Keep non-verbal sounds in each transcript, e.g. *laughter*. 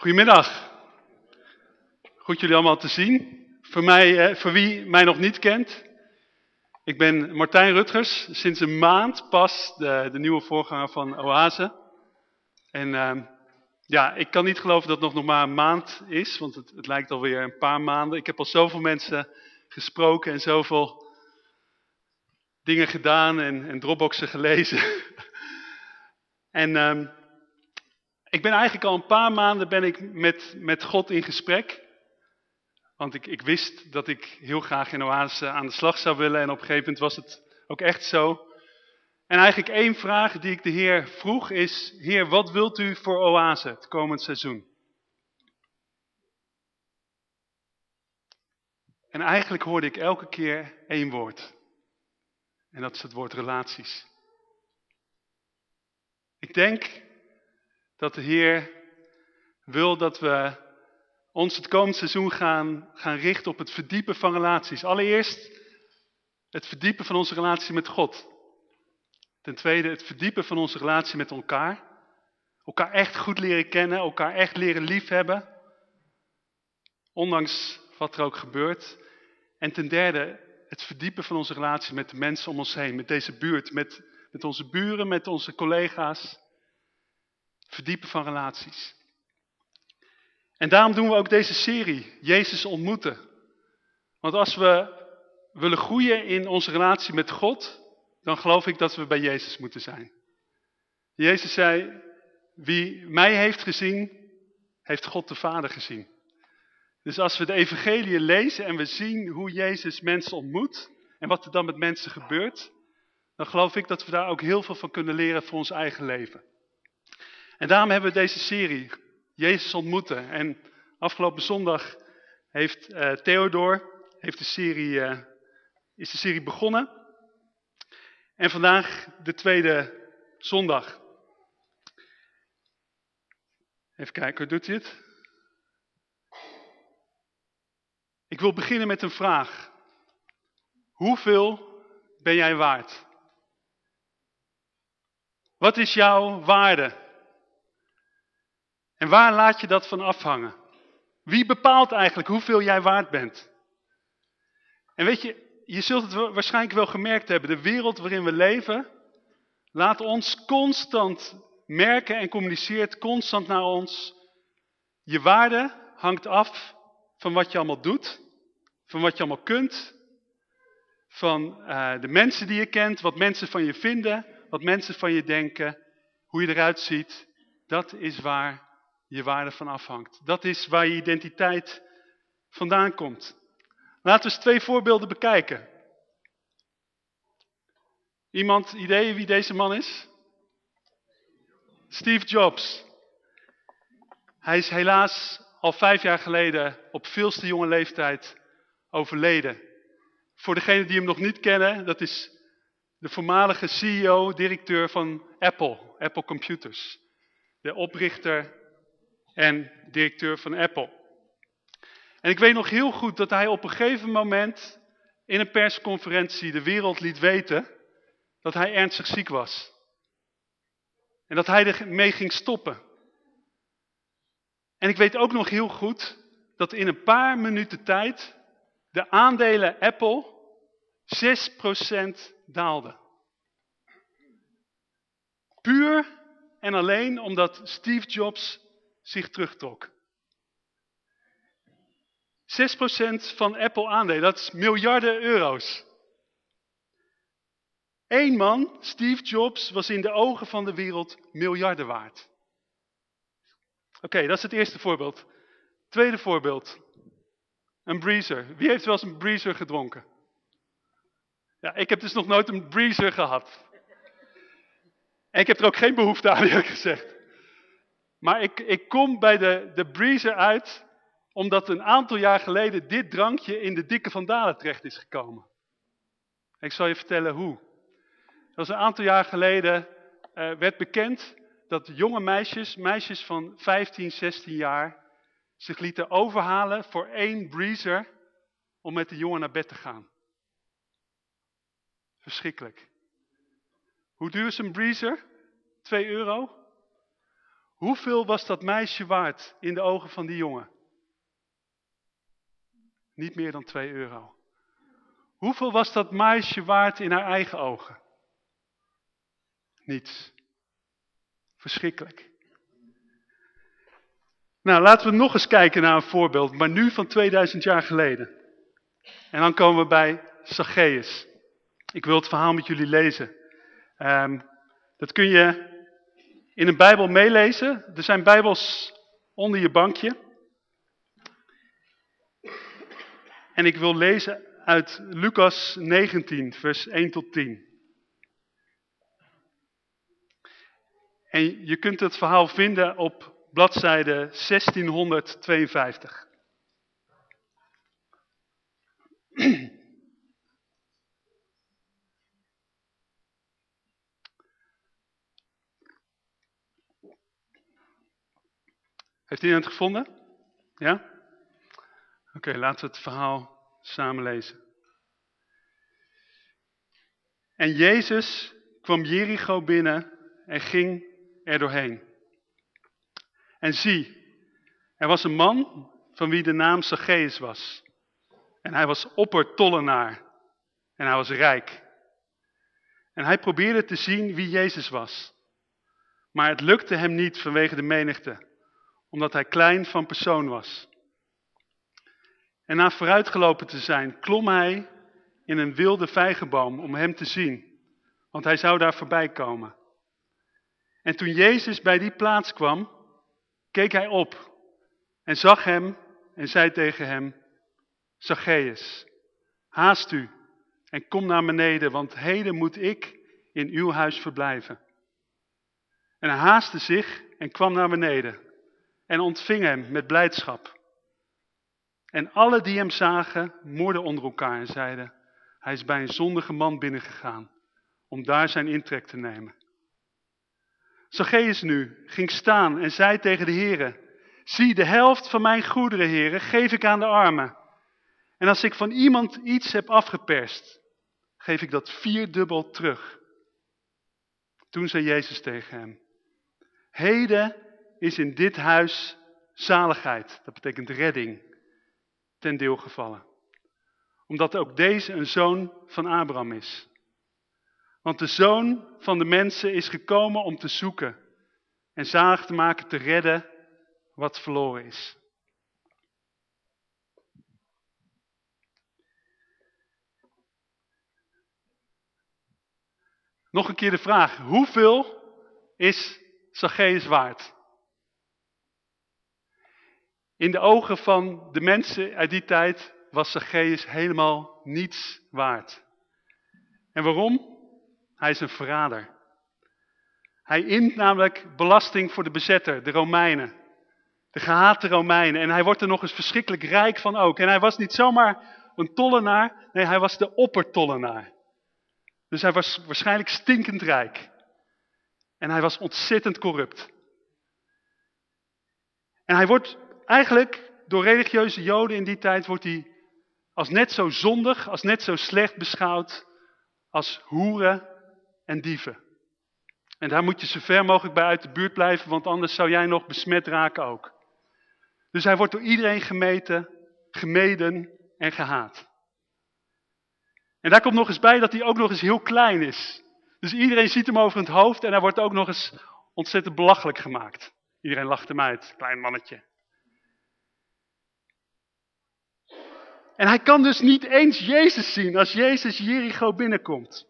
Goedemiddag. Goed jullie allemaal te zien. Voor, mij, eh, voor wie mij nog niet kent. Ik ben Martijn Rutgers. Sinds een maand pas de, de nieuwe voorganger van Oase. En uh, ja, ik kan niet geloven dat het nog, nog maar een maand is. Want het, het lijkt alweer een paar maanden. Ik heb al zoveel mensen gesproken en zoveel dingen gedaan en, en Dropboxen gelezen. *laughs* en... Uh, ik ben eigenlijk al een paar maanden ben ik met, met God in gesprek. Want ik, ik wist dat ik heel graag in Oase aan de slag zou willen. En op een gegeven moment was het ook echt zo. En eigenlijk één vraag die ik de Heer vroeg is... Heer, wat wilt u voor Oase het komend seizoen? En eigenlijk hoorde ik elke keer één woord. En dat is het woord relaties. Ik denk dat de Heer wil dat we ons het komend seizoen gaan, gaan richten op het verdiepen van relaties. Allereerst het verdiepen van onze relatie met God. Ten tweede het verdiepen van onze relatie met elkaar. Elkaar echt goed leren kennen, elkaar echt leren liefhebben. Ondanks wat er ook gebeurt. En ten derde het verdiepen van onze relatie met de mensen om ons heen. Met deze buurt, met, met onze buren, met onze collega's. Verdiepen van relaties. En daarom doen we ook deze serie, Jezus ontmoeten. Want als we willen groeien in onze relatie met God, dan geloof ik dat we bij Jezus moeten zijn. Jezus zei, wie mij heeft gezien, heeft God de Vader gezien. Dus als we de evangelie lezen en we zien hoe Jezus mensen ontmoet en wat er dan met mensen gebeurt, dan geloof ik dat we daar ook heel veel van kunnen leren voor ons eigen leven. En daarom hebben we deze serie, Jezus ontmoeten. En afgelopen zondag heeft uh, Theodor heeft de serie, uh, is de serie begonnen. En vandaag de tweede zondag. Even kijken, hoe doet hij het? Ik wil beginnen met een vraag. Hoeveel ben jij waard? Wat is jouw waarde? En waar laat je dat van afhangen? Wie bepaalt eigenlijk hoeveel jij waard bent? En weet je, je zult het waarschijnlijk wel gemerkt hebben. De wereld waarin we leven, laat ons constant merken en communiceert constant naar ons. Je waarde hangt af van wat je allemaal doet, van wat je allemaal kunt, van uh, de mensen die je kent, wat mensen van je vinden, wat mensen van je denken, hoe je eruit ziet. Dat is waar je waarde van afhangt. Dat is waar je identiteit vandaan komt. Laten we eens twee voorbeelden bekijken. Iemand idee wie deze man is? Steve Jobs. Hij is helaas al vijf jaar geleden op veelste jonge leeftijd overleden. Voor degenen die hem nog niet kennen, dat is de voormalige CEO, directeur van Apple, Apple Computers. De oprichter en directeur van Apple. En ik weet nog heel goed dat hij op een gegeven moment in een persconferentie de wereld liet weten dat hij ernstig ziek was. En dat hij ermee ging stoppen. En ik weet ook nog heel goed dat in een paar minuten tijd de aandelen Apple 6% daalden. Puur en alleen omdat Steve Jobs zich terugtrok. 6% van Apple aandelen, dat is miljarden euro's. Eén man, Steve Jobs, was in de ogen van de wereld miljarden waard. Oké, dat is het eerste voorbeeld. Tweede voorbeeld. Een breezer. Wie heeft wel eens een breezer gedronken? Ja, ik heb dus nog nooit een breezer gehad. En ik heb er ook geen behoefte aan, eerlijk gezegd. Maar ik, ik kom bij de, de breezer uit, omdat een aantal jaar geleden dit drankje in de dikke vandalen terecht is gekomen. Ik zal je vertellen hoe. Dat was een aantal jaar geleden, uh, werd bekend dat jonge meisjes, meisjes van 15, 16 jaar, zich lieten overhalen voor één breezer om met de jongen naar bed te gaan. Verschrikkelijk. Hoe duur is een breezer? 2 euro? Hoeveel was dat meisje waard in de ogen van die jongen? Niet meer dan 2 euro. Hoeveel was dat meisje waard in haar eigen ogen? Niets. Verschrikkelijk. Nou, laten we nog eens kijken naar een voorbeeld, maar nu van 2000 jaar geleden. En dan komen we bij Zacchaeus. Ik wil het verhaal met jullie lezen. Um, dat kun je in een bijbel meelezen. Er zijn bijbels onder je bankje. En ik wil lezen uit Lucas 19, vers 1 tot 10. En je kunt het verhaal vinden op bladzijde 1652. *clears throat* Heeft iedereen het gevonden? Ja? Oké, laten we het verhaal samen lezen. En Jezus kwam Jericho binnen en ging er doorheen. En zie, er was een man van wie de naam Zacchaeus was. En hij was oppertollenaar. En hij was rijk. En hij probeerde te zien wie Jezus was. Maar het lukte hem niet vanwege de menigte, omdat hij klein van persoon was. En na vooruitgelopen te zijn, klom hij in een wilde vijgenboom om hem te zien, want hij zou daar voorbij komen. En toen Jezus bij die plaats kwam, keek hij op en zag hem en zei tegen hem, Zacchaeus, haast u en kom naar beneden, want heden moet ik in uw huis verblijven. En hij haastte zich en kwam naar beneden en ontving hem met blijdschap. En alle die hem zagen, moorden onder elkaar en zeiden, hij is bij een zondige man binnengegaan, om daar zijn intrek te nemen. Zacchaeus nu ging staan en zei tegen de heren, zie de helft van mijn goederen, heren, geef ik aan de armen. En als ik van iemand iets heb afgeperst, geef ik dat vierdubbel terug. Toen zei Jezus tegen hem, heden is in dit huis zaligheid, dat betekent redding, ten deel gevallen. Omdat ook deze een zoon van Abraham is. Want de zoon van de mensen is gekomen om te zoeken en zalig te maken, te redden wat verloren is. Nog een keer de vraag, hoeveel is Zacchaeus waard? In de ogen van de mensen uit die tijd was Zacchaeus helemaal niets waard. En waarom? Hij is een verrader. Hij int namelijk belasting voor de bezetter, de Romeinen. De gehate Romeinen. En hij wordt er nog eens verschrikkelijk rijk van ook. En hij was niet zomaar een tollenaar, nee hij was de oppertollenaar. Dus hij was waarschijnlijk stinkend rijk. En hij was ontzettend corrupt. En hij wordt eigenlijk door religieuze joden in die tijd wordt hij als net zo zondig, als net zo slecht beschouwd als hoeren en dieven. En daar moet je zo ver mogelijk bij uit de buurt blijven, want anders zou jij nog besmet raken ook. Dus hij wordt door iedereen gemeten, gemeden en gehaat. En daar komt nog eens bij dat hij ook nog eens heel klein is. Dus iedereen ziet hem over het hoofd en hij wordt ook nog eens ontzettend belachelijk gemaakt. Iedereen lacht hem uit, klein mannetje. En hij kan dus niet eens Jezus zien als Jezus Jericho binnenkomt.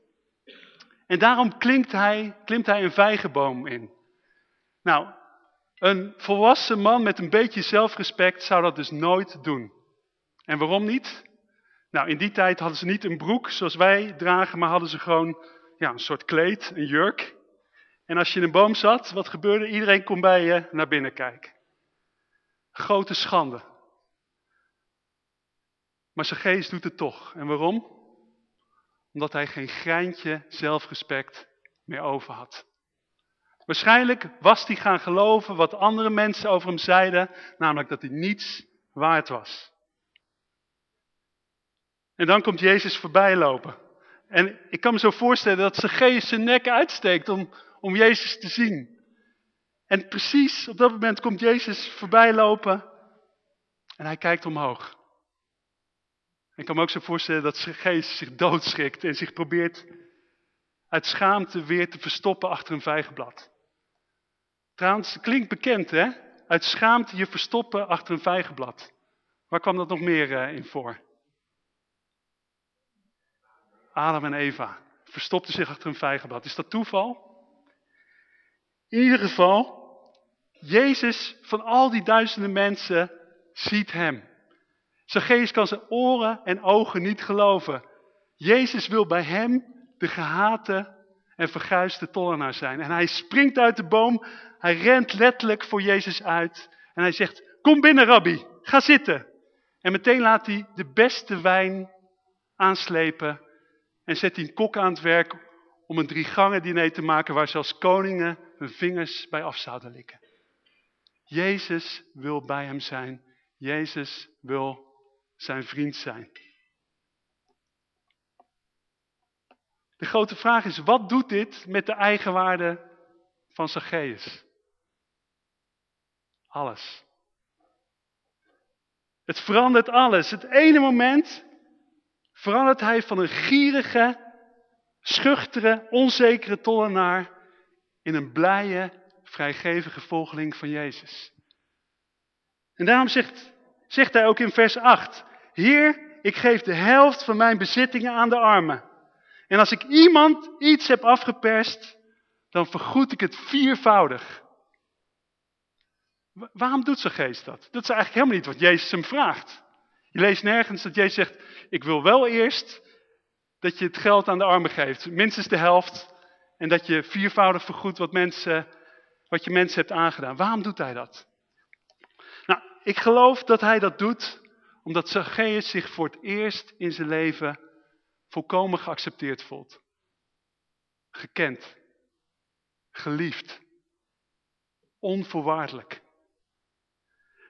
En daarom klimt hij, klimt hij een vijgenboom in. Nou, een volwassen man met een beetje zelfrespect zou dat dus nooit doen. En waarom niet? Nou, in die tijd hadden ze niet een broek zoals wij dragen, maar hadden ze gewoon ja, een soort kleed, een jurk. En als je in een boom zat, wat gebeurde? Iedereen kon bij je naar binnen kijken. Grote schande. Maar zijn geest doet het toch. En waarom? Omdat hij geen greintje zelfrespect meer over had. Waarschijnlijk was hij gaan geloven wat andere mensen over hem zeiden, namelijk dat hij niets waard was. En dan komt Jezus voorbij lopen. En ik kan me zo voorstellen dat zijn geest zijn nek uitsteekt om, om Jezus te zien. En precies op dat moment komt Jezus voorbij lopen en hij kijkt omhoog. Ik kan me ook zo voorstellen dat zijn geest zich doodschrikt en zich probeert uit schaamte weer te verstoppen achter een vijgenblad. Trouwens, klinkt bekend hè? Uit schaamte je verstoppen achter een vijgenblad. Waar kwam dat nog meer uh, in voor? Adam en Eva verstopten zich achter een vijgenblad. Is dat toeval? In ieder geval, Jezus van al die duizenden mensen ziet hem. Zijn geest kan zijn oren en ogen niet geloven. Jezus wil bij hem de gehate en verguisde tollenaar zijn. En hij springt uit de boom, hij rent letterlijk voor Jezus uit. En hij zegt, kom binnen rabbi, ga zitten. En meteen laat hij de beste wijn aanslepen en zet hij een kok aan het werk om een drie gangen diner te maken waar zelfs koningen hun vingers bij af zouden likken. Jezus wil bij hem zijn. Jezus wil zijn vriend zijn. De grote vraag is, wat doet dit met de eigenwaarde van Zacchaeus? Alles. Het verandert alles. Het ene moment verandert hij van een gierige, schuchtere, onzekere tollenaar in een blije, vrijgevige volgeling van Jezus. En daarom zegt, zegt hij ook in vers 8, Heer, ik geef de helft van mijn bezittingen aan de armen. En als ik iemand iets heb afgeperst, dan vergoed ik het viervoudig. Waarom doet zijn geest dat? Dat is eigenlijk helemaal niet wat Jezus hem vraagt. Je leest nergens dat Jezus zegt, ik wil wel eerst dat je het geld aan de armen geeft. Minstens de helft. En dat je viervoudig vergoedt wat, wat je mensen hebt aangedaan. Waarom doet hij dat? Nou, ik geloof dat hij dat doet omdat Zacchaeus zich voor het eerst in zijn leven volkomen geaccepteerd voelt. Gekend. Geliefd. Onvoorwaardelijk.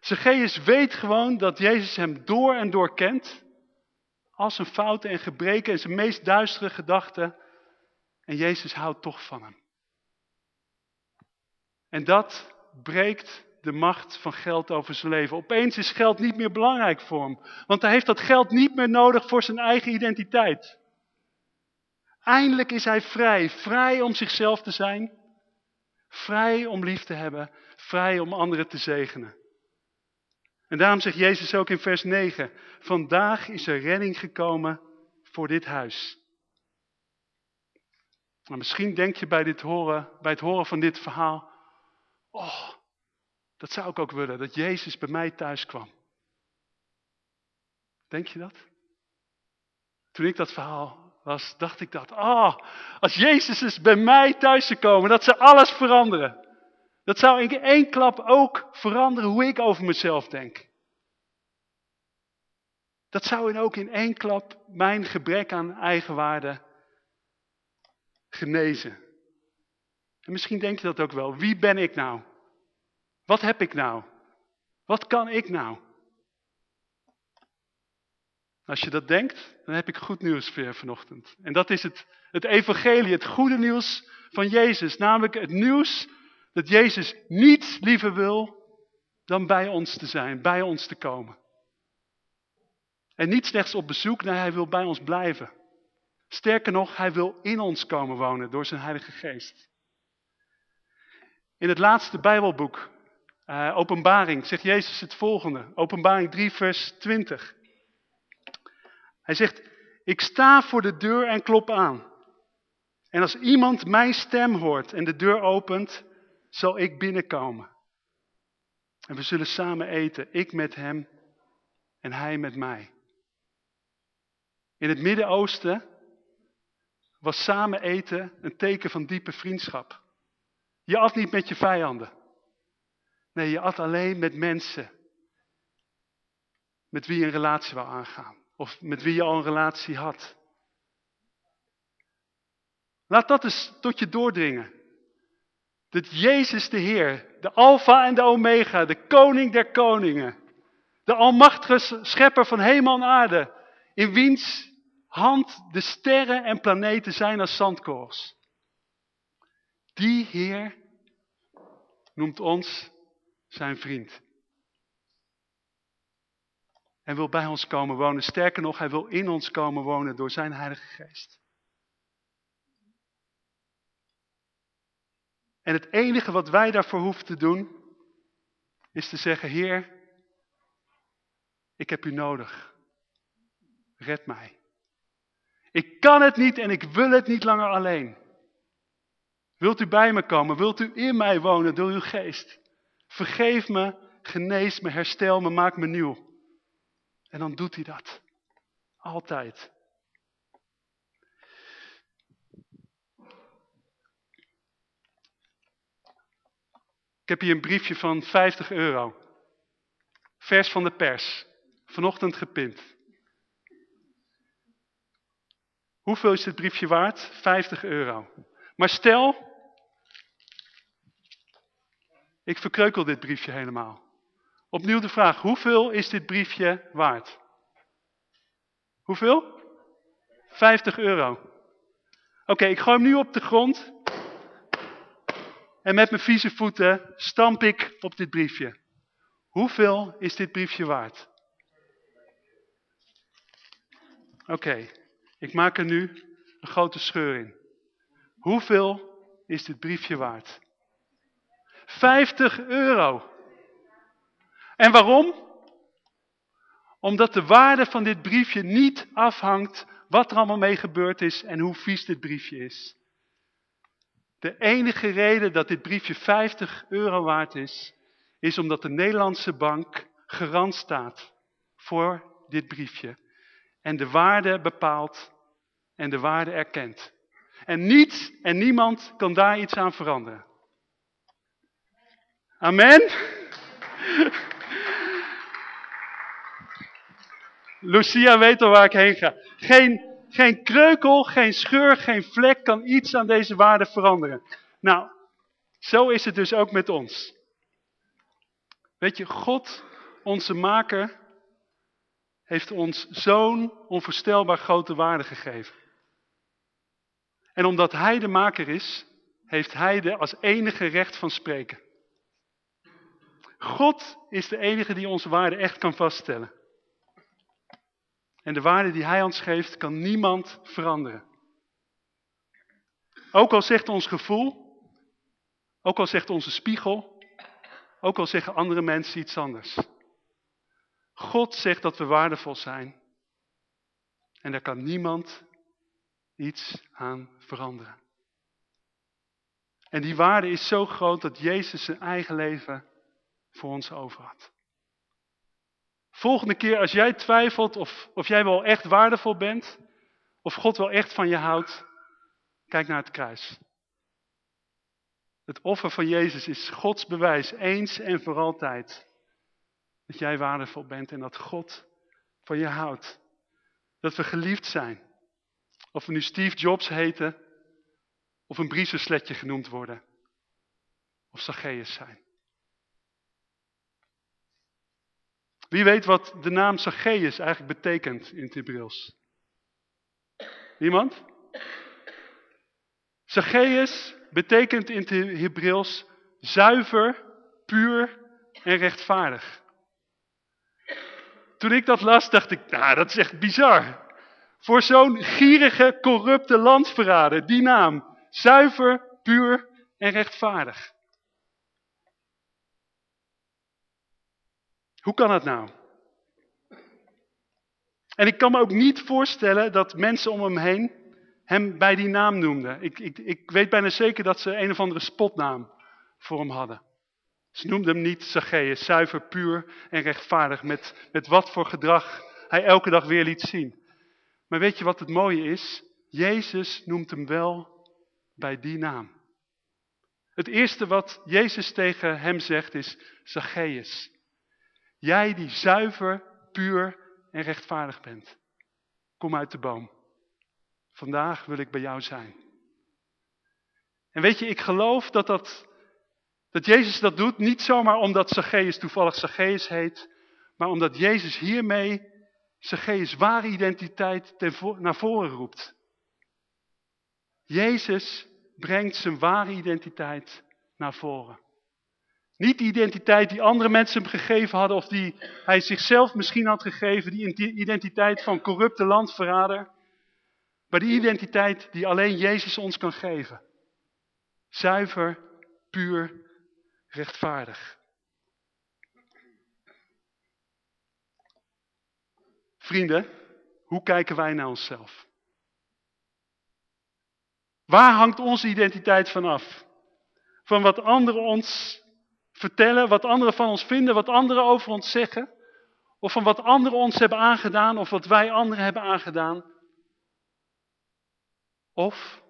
Zacchaeus weet gewoon dat Jezus hem door en door kent. Al zijn fouten en gebreken en zijn meest duistere gedachten. En Jezus houdt toch van hem. En dat breekt de macht van geld over zijn leven. Opeens is geld niet meer belangrijk voor hem. Want hij heeft dat geld niet meer nodig voor zijn eigen identiteit. Eindelijk is hij vrij. Vrij om zichzelf te zijn. Vrij om lief te hebben. Vrij om anderen te zegenen. En daarom zegt Jezus ook in vers 9. Vandaag is er redding gekomen voor dit huis. Maar misschien denk je bij, dit horen, bij het horen van dit verhaal. Oh, dat zou ik ook willen, dat Jezus bij mij thuis kwam. Denk je dat? Toen ik dat verhaal was, dacht ik dat. Oh, als Jezus is bij mij thuis te komen, dat zou alles veranderen. Dat zou in één klap ook veranderen hoe ik over mezelf denk. Dat zou in ook in één klap mijn gebrek aan eigenwaarde genezen. En misschien denk je dat ook wel. Wie ben ik nou? Wat heb ik nou? Wat kan ik nou? Als je dat denkt, dan heb ik goed nieuws voor je vanochtend. En dat is het, het evangelie, het goede nieuws van Jezus. Namelijk het nieuws dat Jezus niets liever wil dan bij ons te zijn, bij ons te komen. En niet slechts op bezoek, nee, hij wil bij ons blijven. Sterker nog, hij wil in ons komen wonen door zijn heilige geest. In het laatste bijbelboek, uh, openbaring, zegt Jezus het volgende. Openbaring 3 vers 20. Hij zegt, ik sta voor de deur en klop aan. En als iemand mijn stem hoort en de deur opent, zal ik binnenkomen. En we zullen samen eten, ik met hem en hij met mij. In het Midden-Oosten was samen eten een teken van diepe vriendschap. Je at niet met je vijanden. Nee, je at alleen met mensen. Met wie je een relatie wou aangaan. Of met wie je al een relatie had. Laat dat eens tot je doordringen. Dat Jezus de Heer, de Alpha en de Omega, de Koning der Koningen. De almachtige schepper van hemel en aarde. In wiens hand de sterren en planeten zijn als zandkorrels. Die Heer noemt ons zijn vriend. En wil bij ons komen wonen. Sterker nog, hij wil in ons komen wonen door zijn Heilige Geest. En het enige wat wij daarvoor hoeven te doen, is te zeggen, Heer, ik heb u nodig. Red mij. Ik kan het niet en ik wil het niet langer alleen. Wilt u bij me komen? Wilt u in mij wonen door uw geest? Vergeef me, genees me, herstel me, maak me nieuw. En dan doet hij dat. Altijd. Ik heb hier een briefje van 50 euro. Vers van de pers. Vanochtend gepint. Hoeveel is dit briefje waard? 50 euro. Maar stel, ik verkreukel dit briefje helemaal. Opnieuw de vraag, hoeveel is dit briefje waard? Hoeveel? 50 euro. Oké, ik gooi hem nu op de grond. En met mijn vieze voeten stamp ik op dit briefje. Hoeveel is dit briefje waard? Oké, ik maak er nu een grote scheur in. Hoeveel is dit briefje waard? 50 euro. En waarom? Omdat de waarde van dit briefje niet afhangt wat er allemaal mee gebeurd is en hoe vies dit briefje is. De enige reden dat dit briefje 50 euro waard is, is omdat de Nederlandse bank garant staat voor dit briefje. En de waarde bepaalt en de waarde erkent. En niets en niemand kan daar iets aan veranderen. Amen. Lucia weet al waar ik heen ga. Geen, geen kreukel, geen scheur, geen vlek kan iets aan deze waarde veranderen. Nou, zo is het dus ook met ons. Weet je, God, onze maker, heeft ons zo'n onvoorstelbaar grote waarde gegeven. En omdat hij de maker is, heeft hij de als enige recht van spreken. God is de enige die onze waarde echt kan vaststellen. En de waarde die hij ons geeft, kan niemand veranderen. Ook al zegt ons gevoel, ook al zegt onze spiegel, ook al zeggen andere mensen iets anders. God zegt dat we waardevol zijn. En daar kan niemand iets aan veranderen. En die waarde is zo groot dat Jezus zijn eigen leven voor ons over had. Volgende keer als jij twijfelt of, of jij wel echt waardevol bent, of God wel echt van je houdt, kijk naar het kruis. Het offer van Jezus is Gods bewijs, eens en voor altijd. Dat jij waardevol bent en dat God van je houdt. Dat we geliefd zijn. Of we nu Steve Jobs heten, of een briezensletje genoemd worden. Of Zacchaeus zijn. Wie weet wat de naam Zacchaeus eigenlijk betekent in het Hebreeuws? Niemand? Zacchaeus betekent in het Hebreeuws zuiver, puur en rechtvaardig. Toen ik dat las, dacht ik, nou, dat is echt bizar. Voor zo'n gierige, corrupte landverrader, die naam. Zuiver, puur en rechtvaardig. Hoe kan dat nou? En ik kan me ook niet voorstellen dat mensen om hem heen hem bij die naam noemden. Ik, ik, ik weet bijna zeker dat ze een of andere spotnaam voor hem hadden. Ze noemden hem niet Zacchaeus, zuiver, puur en rechtvaardig, met, met wat voor gedrag hij elke dag weer liet zien. Maar weet je wat het mooie is? Jezus noemt hem wel bij die naam. Het eerste wat Jezus tegen hem zegt is, Zacchaeus, Jij die zuiver, puur en rechtvaardig bent. Kom uit de boom. Vandaag wil ik bij jou zijn. En weet je, ik geloof dat, dat, dat Jezus dat doet niet zomaar omdat Zacchaeus toevallig Zacchaeus heet, maar omdat Jezus hiermee Zacchaeus ware identiteit naar voren roept. Jezus brengt zijn ware identiteit naar voren. Niet de identiteit die andere mensen hem gegeven hadden of die hij zichzelf misschien had gegeven. Die identiteit van corrupte landverrader. Maar die identiteit die alleen Jezus ons kan geven. Zuiver, puur, rechtvaardig. Vrienden, hoe kijken wij naar onszelf? Waar hangt onze identiteit van af? Van wat anderen ons vertellen, wat anderen van ons vinden, wat anderen over ons zeggen? Of van wat anderen ons hebben aangedaan of wat wij anderen hebben aangedaan? Of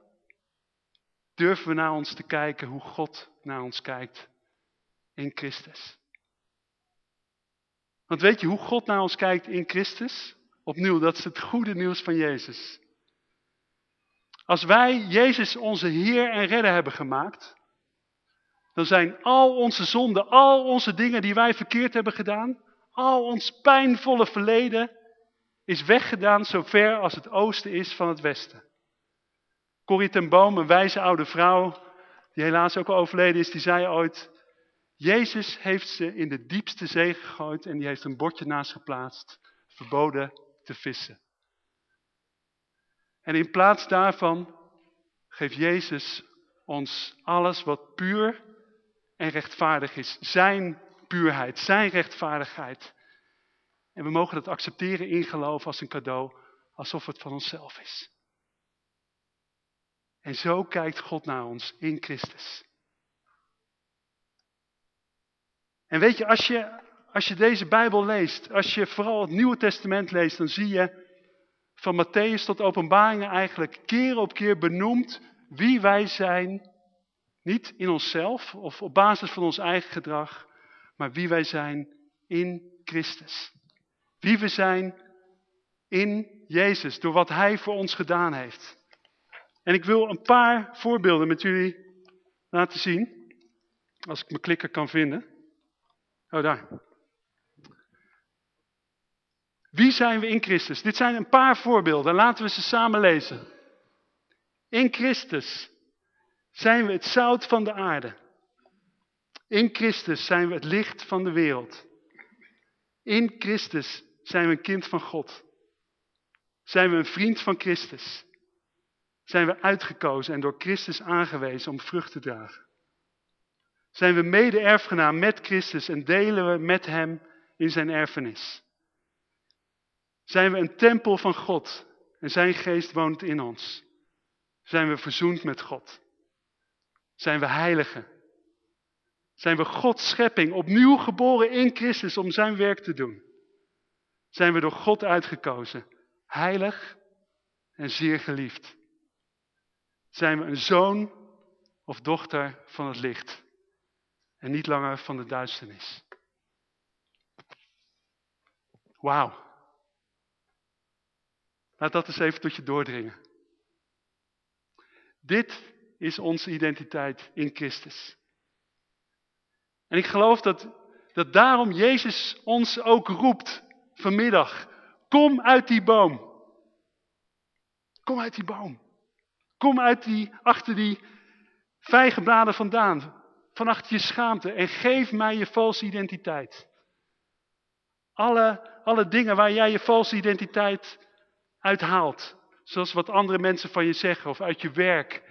durven we naar ons te kijken hoe God naar ons kijkt in Christus? Want weet je hoe God naar ons kijkt in Christus? Opnieuw, dat is het goede nieuws van Jezus. Als wij Jezus onze Heer en Redder hebben gemaakt, dan zijn al onze zonden, al onze dingen die wij verkeerd hebben gedaan, al ons pijnvolle verleden, is weggedaan zo ver als het oosten is van het westen. Corrie ten Boom, een wijze oude vrouw, die helaas ook al overleden is, die zei ooit, Jezus heeft ze in de diepste zee gegooid en die heeft een bordje naast geplaatst, verboden te vissen. En in plaats daarvan geeft Jezus ons alles wat puur en rechtvaardig is. Zijn puurheid, zijn rechtvaardigheid. En we mogen dat accepteren in geloof als een cadeau, alsof het van onszelf is. En zo kijkt God naar ons in Christus. En weet je, als je, als je deze Bijbel leest, als je vooral het Nieuwe Testament leest, dan zie je van Matthäus tot openbaringen eigenlijk keer op keer benoemd wie wij zijn. Niet in onszelf of op basis van ons eigen gedrag, maar wie wij zijn in Christus. Wie we zijn in Jezus, door wat Hij voor ons gedaan heeft. En ik wil een paar voorbeelden met jullie laten zien. Als ik mijn klikker kan vinden. Oh, daar. Wie zijn we in Christus? Dit zijn een paar voorbeelden. Laten we ze samen lezen. In Christus zijn we het zout van de aarde. In Christus zijn we het licht van de wereld. In Christus zijn we een kind van God. Zijn we een vriend van Christus. Zijn we uitgekozen en door Christus aangewezen om vrucht te dragen. Zijn we mede-erfgenaam met Christus en delen we met hem in zijn erfenis. Zijn we een tempel van God en zijn geest woont in ons. Zijn we verzoend met God. Zijn we heiligen. Zijn we Gods schepping, opnieuw geboren in Christus om zijn werk te doen. Zijn we door God uitgekozen, heilig en zeer geliefd. Zijn we een zoon of dochter van het licht en niet langer van de duisternis. Wauw. Laat dat eens even tot je doordringen. Dit is onze identiteit in Christus. En ik geloof dat, dat daarom Jezus ons ook roept vanmiddag. Kom uit die boom. Kom uit die boom. Kom uit die, achter die vijgenbladen vandaan. Van achter je schaamte. En geef mij je valse identiteit. Alle, alle dingen waar jij je valse identiteit uithaalt. Zoals wat andere mensen van je zeggen, of uit je werk,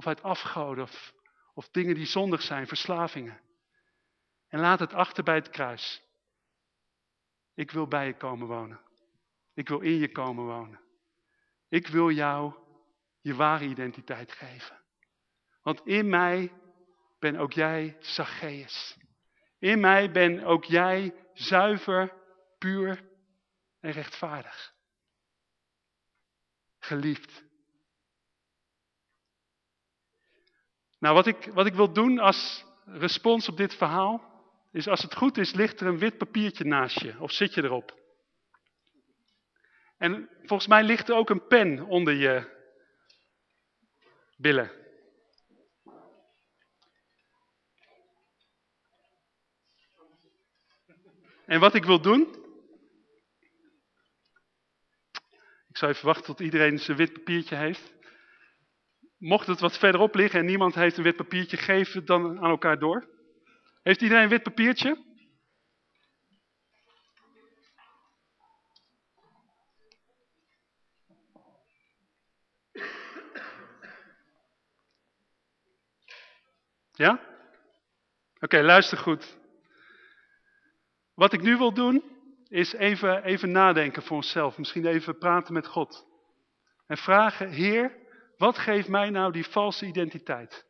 of uit afgoden, of, of dingen die zondig zijn, verslavingen. En laat het achter bij het kruis. Ik wil bij je komen wonen. Ik wil in je komen wonen. Ik wil jou je ware identiteit geven. Want in mij ben ook jij Zacchaeus. In mij ben ook jij zuiver, puur en rechtvaardig geliefd. Nou, wat ik, wat ik wil doen als respons op dit verhaal, is als het goed is, ligt er een wit papiertje naast je, of zit je erop. En volgens mij ligt er ook een pen onder je billen. En wat ik wil doen, Ik zou even wachten tot iedereen zijn wit papiertje heeft. Mocht het wat verderop liggen en niemand heeft een wit papiertje, geef het dan aan elkaar door. Heeft iedereen een wit papiertje? Ja? Oké, luister goed. Wat ik nu wil doen, is even, even nadenken voor onszelf. Misschien even praten met God. En vragen, Heer, wat geeft mij nou die valse identiteit?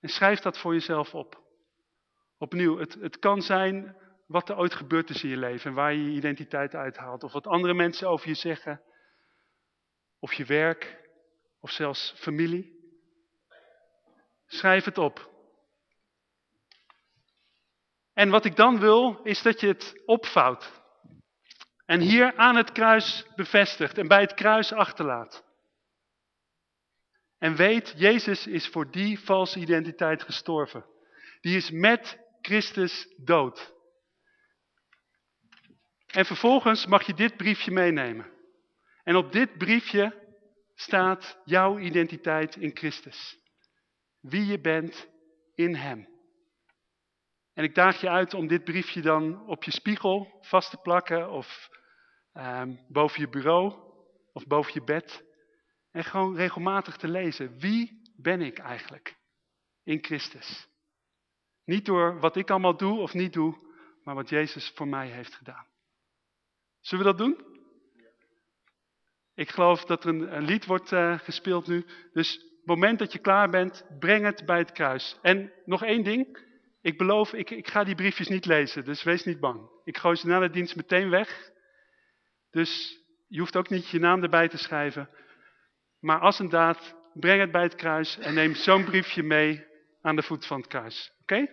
En schrijf dat voor jezelf op. Opnieuw, het, het kan zijn wat er ooit gebeurd is in je leven en waar je je identiteit uithaalt. Of wat andere mensen over je zeggen. Of je werk, of zelfs familie. Schrijf het op. En wat ik dan wil, is dat je het opvouwt. En hier aan het kruis bevestigt en bij het kruis achterlaat. En weet, Jezus is voor die valse identiteit gestorven. Die is met Christus dood. En vervolgens mag je dit briefje meenemen. En op dit briefje staat jouw identiteit in Christus. Wie je bent in hem. En ik daag je uit om dit briefje dan op je spiegel vast te plakken of um, boven je bureau of boven je bed. En gewoon regelmatig te lezen. Wie ben ik eigenlijk in Christus? Niet door wat ik allemaal doe of niet doe, maar wat Jezus voor mij heeft gedaan. Zullen we dat doen? Ik geloof dat er een, lied wordt uh, gespeeld nu. Dus het moment dat je klaar bent, breng het bij het kruis. En nog één ding. Ik beloof, ik, ik ga die briefjes niet lezen, dus wees niet bang. Ik gooi ze na de dienst meteen weg. Dus je hoeft ook niet je naam erbij te schrijven. Maar als een daad, breng het bij het kruis en neem zo'n briefje mee aan de voet van het kruis. Oké?